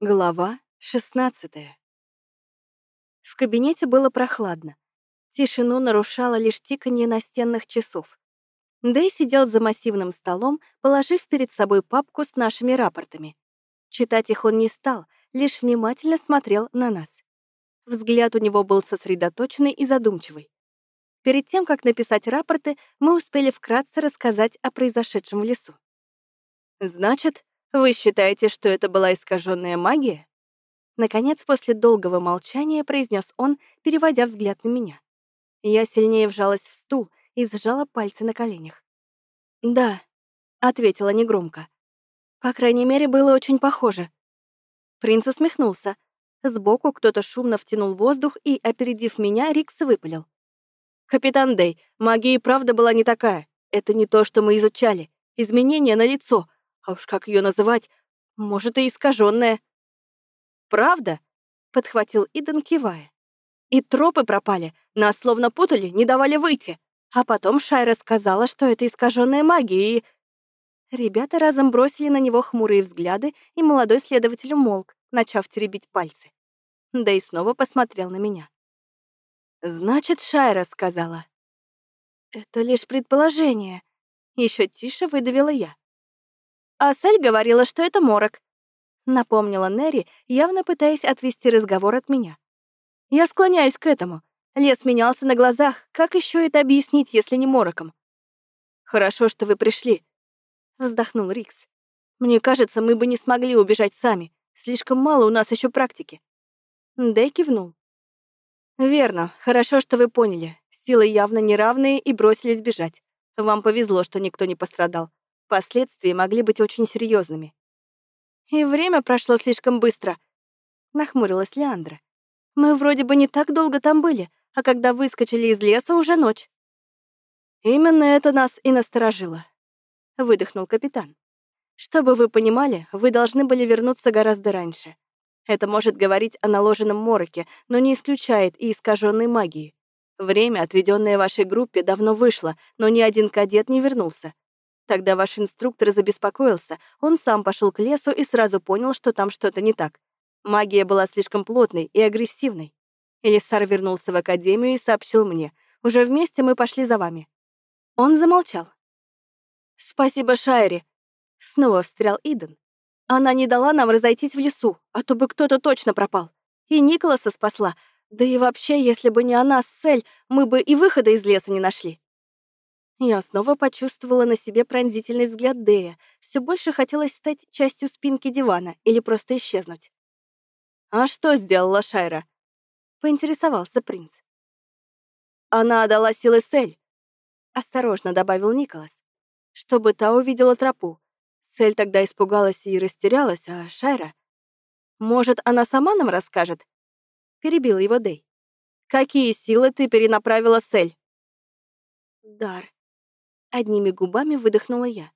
Глава 16 В кабинете было прохладно. Тишину нарушало лишь тиканье настенных часов. Дэй сидел за массивным столом, положив перед собой папку с нашими рапортами. Читать их он не стал, лишь внимательно смотрел на нас. Взгляд у него был сосредоточенный и задумчивый. Перед тем, как написать рапорты, мы успели вкратце рассказать о произошедшем в лесу. «Значит, вы считаете, что это была искаженная магия? Наконец, после долгого молчания произнес он, переводя взгляд на меня. Я сильнее вжалась в стул и сжала пальцы на коленях. «Да», — ответила негромко. «По крайней мере, было очень похоже». Принц усмехнулся. Сбоку кто-то шумно втянул воздух и, опередив меня, Рикс выпалил. «Капитан Дэй, магия и правда была не такая. Это не то, что мы изучали. Изменения на лицо. А уж как ее называть? Может, и искаженная. «Правда?» — подхватил Иден, кивая. «И тропы пропали, нас словно путали, не давали выйти. А потом Шайра сказала, что это искаженная магия, и...» Ребята разом бросили на него хмурые взгляды, и молодой следователь умолк, начав теребить пальцы. Да и снова посмотрел на меня. «Значит, Шайра сказала». «Это лишь предположение», — еще тише выдавила я. А Сель говорила, что это морок. Напомнила Нерри, явно пытаясь отвести разговор от меня. Я склоняюсь к этому. Лес менялся на глазах. Как еще это объяснить, если не мороком? Хорошо, что вы пришли. Вздохнул Рикс. Мне кажется, мы бы не смогли убежать сами. Слишком мало у нас еще практики. Дэй кивнул. Верно. Хорошо, что вы поняли. Силы явно неравные и бросились бежать. Вам повезло, что никто не пострадал. Последствия могли быть очень серьезными. И время прошло слишком быстро, нахмурилась Леандра. Мы вроде бы не так долго там были, а когда выскочили из леса, уже ночь. Именно это нас и насторожило, выдохнул капитан. Чтобы вы понимали, вы должны были вернуться гораздо раньше. Это может говорить о наложенном мороке, но не исключает и искаженной магии. Время, отведенное вашей группе, давно вышло, но ни один кадет не вернулся. Тогда ваш инструктор забеспокоился. Он сам пошел к лесу и сразу понял, что там что-то не так. Магия была слишком плотной и агрессивной. Элисар вернулся в академию и сообщил мне. Уже вместе мы пошли за вами. Он замолчал. «Спасибо, Шайре!» Снова встрял Иден. «Она не дала нам разойтись в лесу, а то бы кто-то точно пропал. И Николаса спасла. Да и вообще, если бы не она с Цель, мы бы и выхода из леса не нашли». Я снова почувствовала на себе пронзительный взгляд Дэя. Все больше хотелось стать частью спинки дивана или просто исчезнуть. «А что сделала Шайра?» — поинтересовался принц. «Она отдала силы Сель», — осторожно добавил Николас, чтобы та увидела тропу. Сель тогда испугалась и растерялась, а Шайра... «Может, она сама нам расскажет?» — перебил его Дэй. «Какие силы ты перенаправила Сель?» «Дар», Одними губами выдохнула я.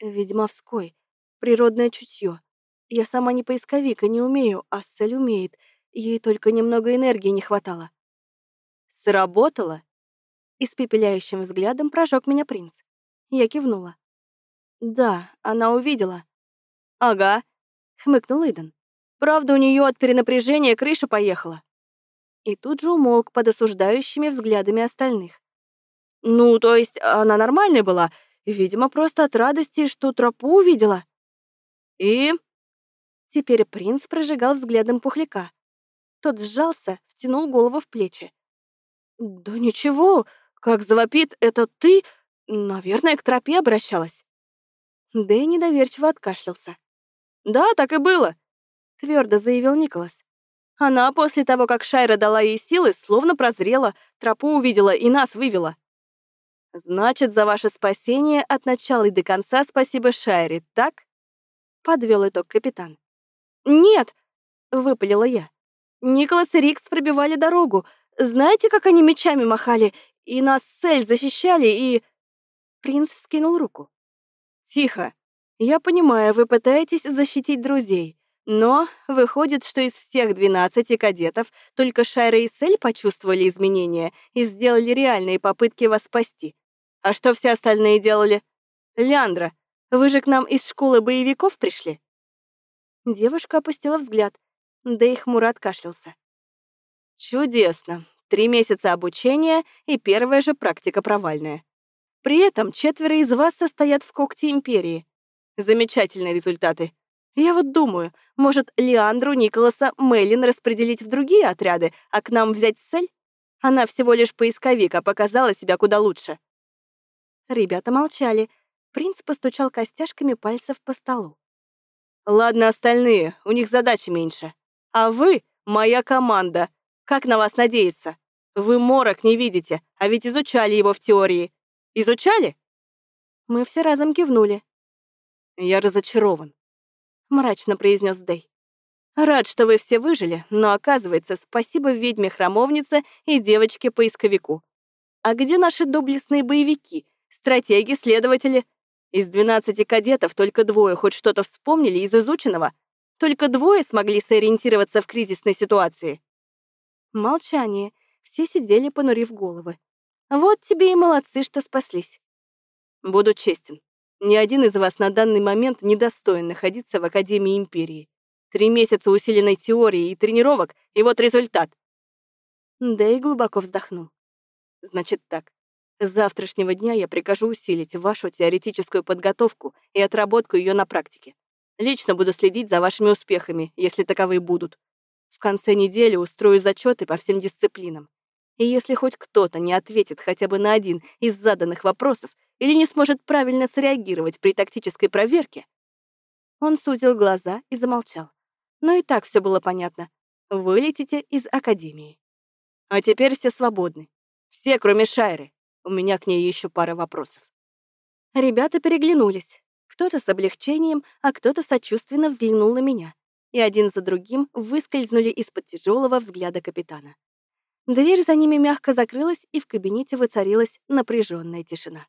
Ведьмовской. Природное чутье. Я сама не поисковик и не умею, а Сель умеет. Ей только немного энергии не хватало. «Сработало?» Испепеляющим взглядом прожег меня принц. Я кивнула. «Да, она увидела». «Ага», — хмыкнул Иден. «Правда, у нее от перенапряжения крыша поехала». И тут же умолк под осуждающими взглядами остальных. Ну, то есть она нормальная была, видимо, просто от радости, что тропу увидела. И... Теперь принц прожигал взглядом пухляка. Тот сжался, втянул голову в плечи. «Да ничего, как завопит, это ты, наверное, к тропе обращалась». Дэй недоверчиво откашлялся. «Да, так и было», — твердо заявил Николас. Она после того, как Шайра дала ей силы, словно прозрела, тропу увидела и нас вывела. «Значит, за ваше спасение от начала и до конца спасибо Шайре, так?» Подвел итог капитан. «Нет!» — выпалила я. «Николас и Рикс пробивали дорогу. Знаете, как они мечами махали? И нас цель защищали, и...» Принц вскинул руку. «Тихо. Я понимаю, вы пытаетесь защитить друзей. Но выходит, что из всех двенадцати кадетов только Шайра и Сель почувствовали изменения и сделали реальные попытки вас спасти. А что все остальные делали? Леандра, вы же к нам из школы боевиков пришли? Девушка опустила взгляд, да и хмуро откашлялся. «Чудесно. Три месяца обучения и первая же практика провальная. При этом четверо из вас состоят в когте Империи. Замечательные результаты. Я вот думаю, может, Леандру, Николаса, Мейлин распределить в другие отряды, а к нам взять цель? Она всего лишь поисковик, а показала себя куда лучше. Ребята молчали. Принц постучал костяшками пальцев по столу. «Ладно, остальные, у них задачи меньше. А вы — моя команда. Как на вас надеяться? Вы морок не видите, а ведь изучали его в теории. Изучали?» Мы все разом кивнули. «Я разочарован», — мрачно произнес Дэй. «Рад, что вы все выжили, но, оказывается, спасибо ведьме-храмовнице и девочке-поисковику. А где наши доблестные боевики, стратеги, следователи? Из двенадцати кадетов только двое хоть что-то вспомнили из изученного. Только двое смогли сориентироваться в кризисной ситуации». Молчание. Все сидели, понурив головы. Вот тебе и молодцы, что спаслись. Буду честен. Ни один из вас на данный момент не достоин находиться в Академии Империи. Три месяца усиленной теории и тренировок, и вот результат. Да и глубоко вздохнул. Значит так. С завтрашнего дня я прикажу усилить вашу теоретическую подготовку и отработку ее на практике. Лично буду следить за вашими успехами, если таковые будут. В конце недели устрою зачеты по всем дисциплинам. И если хоть кто-то не ответит хотя бы на один из заданных вопросов или не сможет правильно среагировать при тактической проверке, он сузил глаза и замолчал. Но и так все было понятно. Вы летите из академии. А теперь все свободны. Все, кроме Шайры. У меня к ней еще пара вопросов. Ребята переглянулись. Кто-то с облегчением, а кто-то сочувственно взглянул на меня. И один за другим выскользнули из-под тяжелого взгляда капитана. Дверь за ними мягко закрылась, и в кабинете воцарилась напряженная тишина.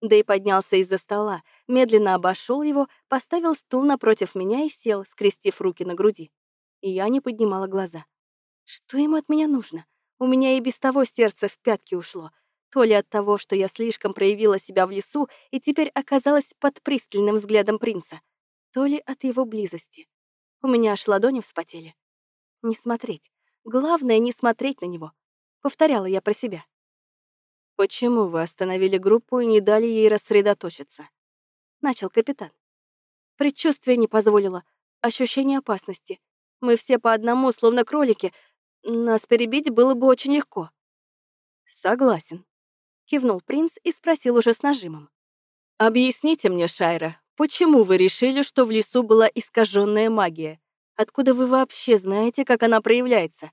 Дэй поднялся из-за стола, медленно обошел его, поставил стул напротив меня и сел, скрестив руки на груди. И я не поднимала глаза. Что ему от меня нужно? У меня и без того сердце в пятки ушло. То ли от того, что я слишком проявила себя в лесу и теперь оказалась под пристальным взглядом принца, то ли от его близости. У меня аж ладони вспотели. Не смотреть. Главное — не смотреть на него. Повторяла я про себя. «Почему вы остановили группу и не дали ей рассредоточиться?» Начал капитан. Предчувствие не позволило. Ощущение опасности. Мы все по одному, словно кролики. Нас перебить было бы очень легко. «Согласен», — кивнул принц и спросил уже с нажимом. «Объясните мне, Шайра, почему вы решили, что в лесу была искаженная магия? Откуда вы вообще знаете, как она проявляется?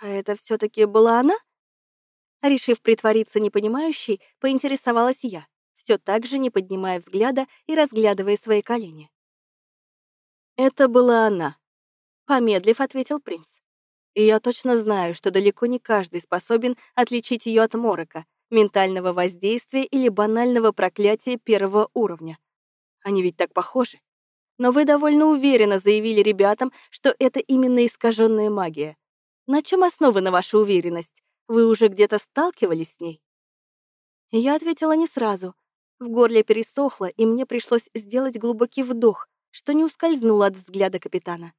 А это все таки была она? Решив притвориться непонимающей, поинтересовалась я, все так же не поднимая взгляда и разглядывая свои колени. «Это была она», — помедлив ответил принц. «И я точно знаю, что далеко не каждый способен отличить ее от морока, ментального воздействия или банального проклятия первого уровня. Они ведь так похожи. Но вы довольно уверенно заявили ребятам, что это именно искаженная магия. На чем основана ваша уверенность? Вы уже где-то сталкивались с ней? Я ответила не сразу. В горле пересохло, и мне пришлось сделать глубокий вдох, что не ускользнуло от взгляда капитана.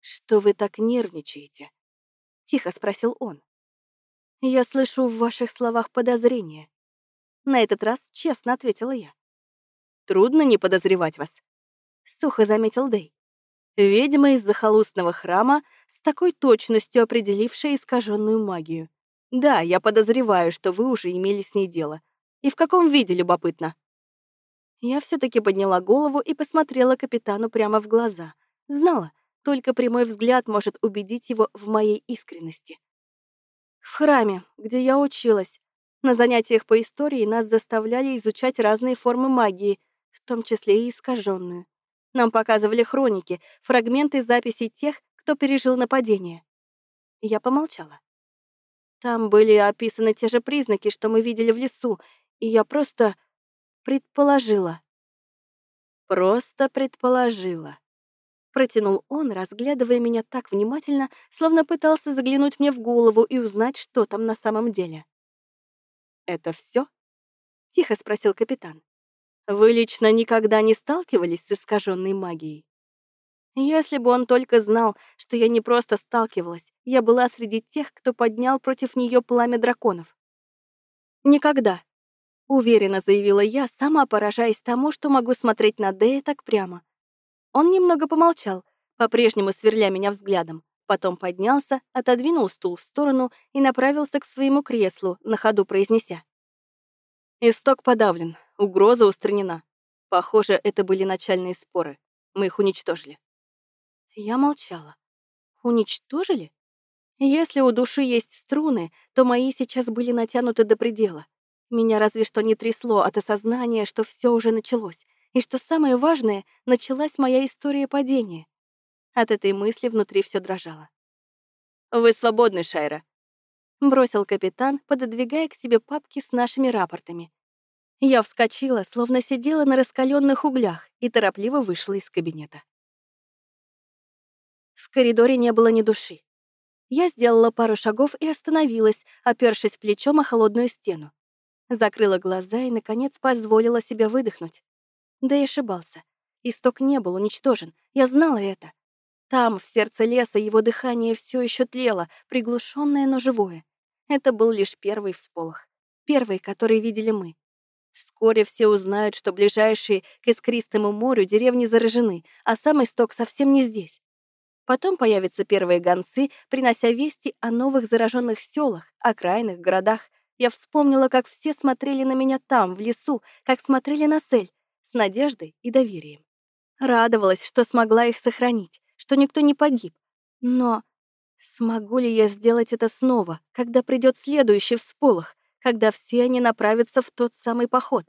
«Что вы так нервничаете?» — тихо спросил он. «Я слышу в ваших словах подозрение». На этот раз честно ответила я. «Трудно не подозревать вас сухо заметил Дэй. Ведьма из захолустного храма, с такой точностью определившая искаженную магию. Да, я подозреваю, что вы уже имели с ней дело. И в каком виде, любопытно? Я все-таки подняла голову и посмотрела капитану прямо в глаза. Знала, только прямой взгляд может убедить его в моей искренности. В храме, где я училась, на занятиях по истории нас заставляли изучать разные формы магии, в том числе и искаженную. Нам показывали хроники, фрагменты записей тех, кто пережил нападение. Я помолчала. Там были описаны те же признаки, что мы видели в лесу, и я просто предположила. Просто предположила. Протянул он, разглядывая меня так внимательно, словно пытался заглянуть мне в голову и узнать, что там на самом деле. «Это все? тихо спросил капитан. Вы лично никогда не сталкивались с искаженной магией? Если бы он только знал, что я не просто сталкивалась, я была среди тех, кто поднял против нее пламя драконов. Никогда, уверенно заявила я, сама поражаясь тому, что могу смотреть на Дэя так прямо. Он немного помолчал, по-прежнему сверля меня взглядом, потом поднялся, отодвинул стул в сторону и направился к своему креслу, на ходу произнеся. Исток подавлен, угроза устранена. Похоже, это были начальные споры. Мы их уничтожили. Я молчала. Уничтожили? Если у души есть струны, то мои сейчас были натянуты до предела. Меня разве что не трясло от осознания, что все уже началось, и что самое важное, началась моя история падения. От этой мысли внутри все дрожало. «Вы свободны, Шайра», — бросил капитан, пододвигая к себе папки с нашими рапортами. Я вскочила, словно сидела на раскаленных углях, и торопливо вышла из кабинета. В коридоре не было ни души. Я сделала пару шагов и остановилась, опершись плечом о холодную стену. Закрыла глаза и, наконец, позволила себе выдохнуть. Да и ошибался. Исток не был уничтожен. Я знала это. Там, в сердце леса, его дыхание все еще тлело, приглушенное, но живое. Это был лишь первый всполох. Первый, который видели мы. Вскоре все узнают, что ближайшие к искристому морю деревни заражены, а сам исток совсем не здесь. Потом появятся первые гонцы, принося вести о новых зараженных селах, окраинных городах. Я вспомнила, как все смотрели на меня там, в лесу, как смотрели на Сель, с надеждой и доверием. Радовалась, что смогла их сохранить что никто не погиб. Но смогу ли я сделать это снова, когда придет следующий всполох, когда все они направятся в тот самый поход?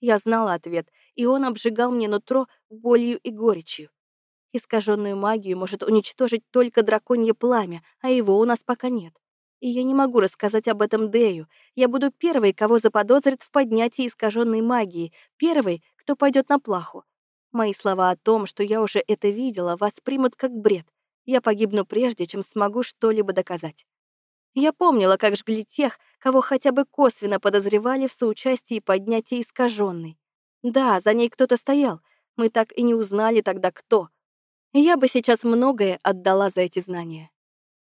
Я знала ответ, и он обжигал мне нутро болью и горечью. Искаженную магию может уничтожить только драконье пламя, а его у нас пока нет. И я не могу рассказать об этом Дэю. Я буду первой, кого заподозрят в поднятии искаженной магии, первой, кто пойдет на плаху. Мои слова о том, что я уже это видела, воспримут как бред. Я погибну прежде, чем смогу что-либо доказать. Я помнила, как жгли тех, кого хотя бы косвенно подозревали в соучастии поднятия искаженной. Да, за ней кто-то стоял. Мы так и не узнали тогда, кто. Я бы сейчас многое отдала за эти знания.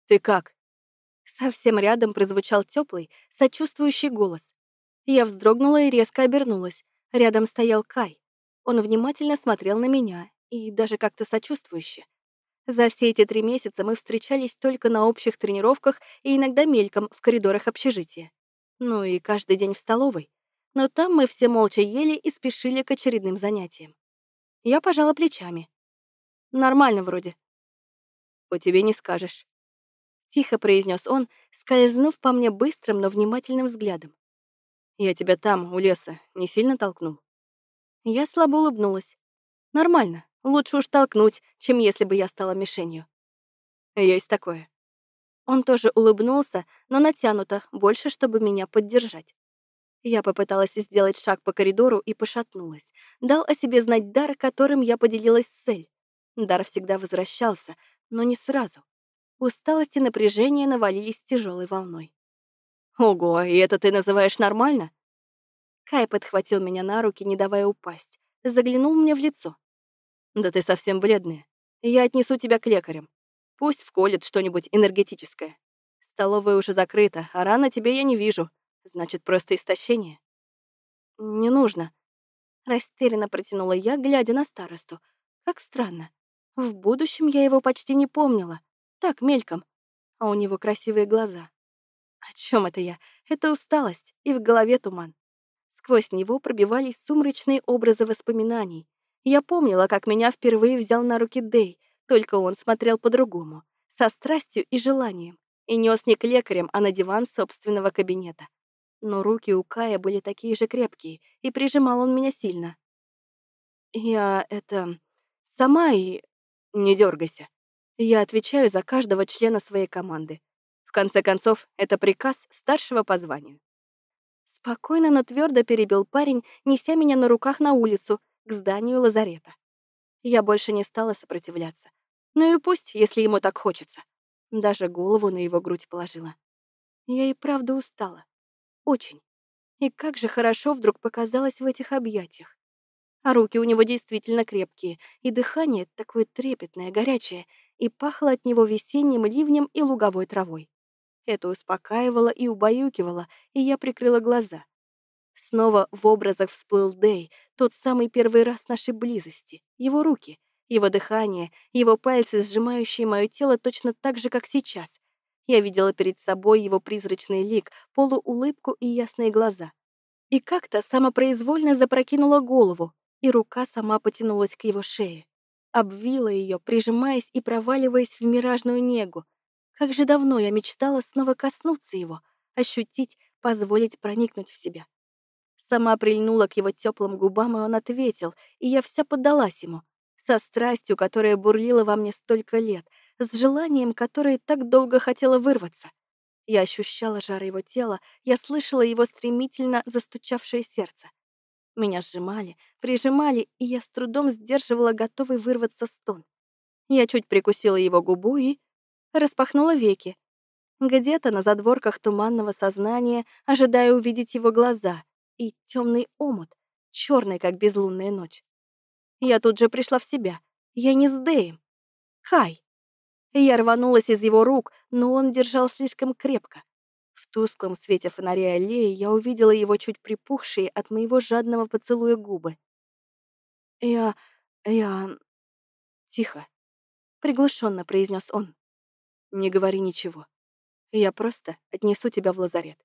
«Ты как?» Совсем рядом прозвучал теплый, сочувствующий голос. Я вздрогнула и резко обернулась. Рядом стоял Кай. Он внимательно смотрел на меня и даже как-то сочувствующе. За все эти три месяца мы встречались только на общих тренировках и иногда мельком в коридорах общежития. Ну и каждый день в столовой. Но там мы все молча ели и спешили к очередным занятиям. Я пожала плечами. Нормально вроде. «По тебе не скажешь», — тихо произнес он, скользнув по мне быстрым, но внимательным взглядом. «Я тебя там, у леса, не сильно толкнул?» Я слабо улыбнулась. Нормально. Лучше уж толкнуть, чем если бы я стала мишенью. Есть такое. Он тоже улыбнулся, но натянуто, больше, чтобы меня поддержать. Я попыталась сделать шаг по коридору и пошатнулась. Дал о себе знать дар, которым я поделилась с Цель. Дар всегда возвращался, но не сразу. Усталость и напряжение навалились тяжелой волной. «Ого, и это ты называешь нормально?» Кай подхватил меня на руки, не давая упасть. Заглянул мне в лицо. «Да ты совсем бледная. Я отнесу тебя к лекарям. Пусть вколет что-нибудь энергетическое. Столовая уже закрыта, а рано тебе я не вижу. Значит, просто истощение». «Не нужно». Растерянно протянула я, глядя на старосту. Как странно. В будущем я его почти не помнила. Так, мельком. А у него красивые глаза. О чем это я? Это усталость, и в голове туман. Сквозь него пробивались сумрачные образы воспоминаний. Я помнила, как меня впервые взял на руки Дэй, только он смотрел по-другому, со страстью и желанием, и нес не к лекарям, а на диван собственного кабинета. Но руки у Кая были такие же крепкие, и прижимал он меня сильно. «Я это... сама и... не дергайся. Я отвечаю за каждого члена своей команды. Конце концов, это приказ старшего по званию. Спокойно, но твердо перебил парень, неся меня на руках на улицу, к зданию лазарета. Я больше не стала сопротивляться. Ну и пусть, если ему так хочется. Даже голову на его грудь положила. Я и правда устала. Очень. И как же хорошо вдруг показалось в этих объятиях. А руки у него действительно крепкие, и дыхание такое трепетное, горячее, и пахло от него весенним ливнем и луговой травой. Это успокаивало и убаюкивало, и я прикрыла глаза. Снова в образах всплыл Дэй, тот самый первый раз нашей близости, его руки, его дыхание, его пальцы, сжимающие мое тело точно так же, как сейчас. Я видела перед собой его призрачный лик, полуулыбку и ясные глаза. И как-то самопроизвольно запрокинула голову, и рука сама потянулась к его шее. Обвила ее, прижимаясь и проваливаясь в миражную негу. Как же давно я мечтала снова коснуться его, ощутить, позволить проникнуть в себя. Сама прильнула к его теплым губам, и он ответил, и я вся поддалась ему, со страстью, которая бурлила во мне столько лет, с желанием, которое так долго хотела вырваться. Я ощущала жар его тела, я слышала его стремительно застучавшее сердце. Меня сжимали, прижимали, и я с трудом сдерживала готовый вырваться стон. Я чуть прикусила его губу и распахнула веки. Где-то на задворках туманного сознания, ожидая увидеть его глаза и темный омут, черный, как безлунная ночь. Я тут же пришла в себя. Я не с Дэем. Хай. Я рванулась из его рук, но он держал слишком крепко. В тусклом свете фонаря аллеи я увидела его чуть припухшие от моего жадного поцелуя губы. «Я... я...» «Тихо», — приглушенно произнес он. «Не говори ничего. Я просто отнесу тебя в лазарет.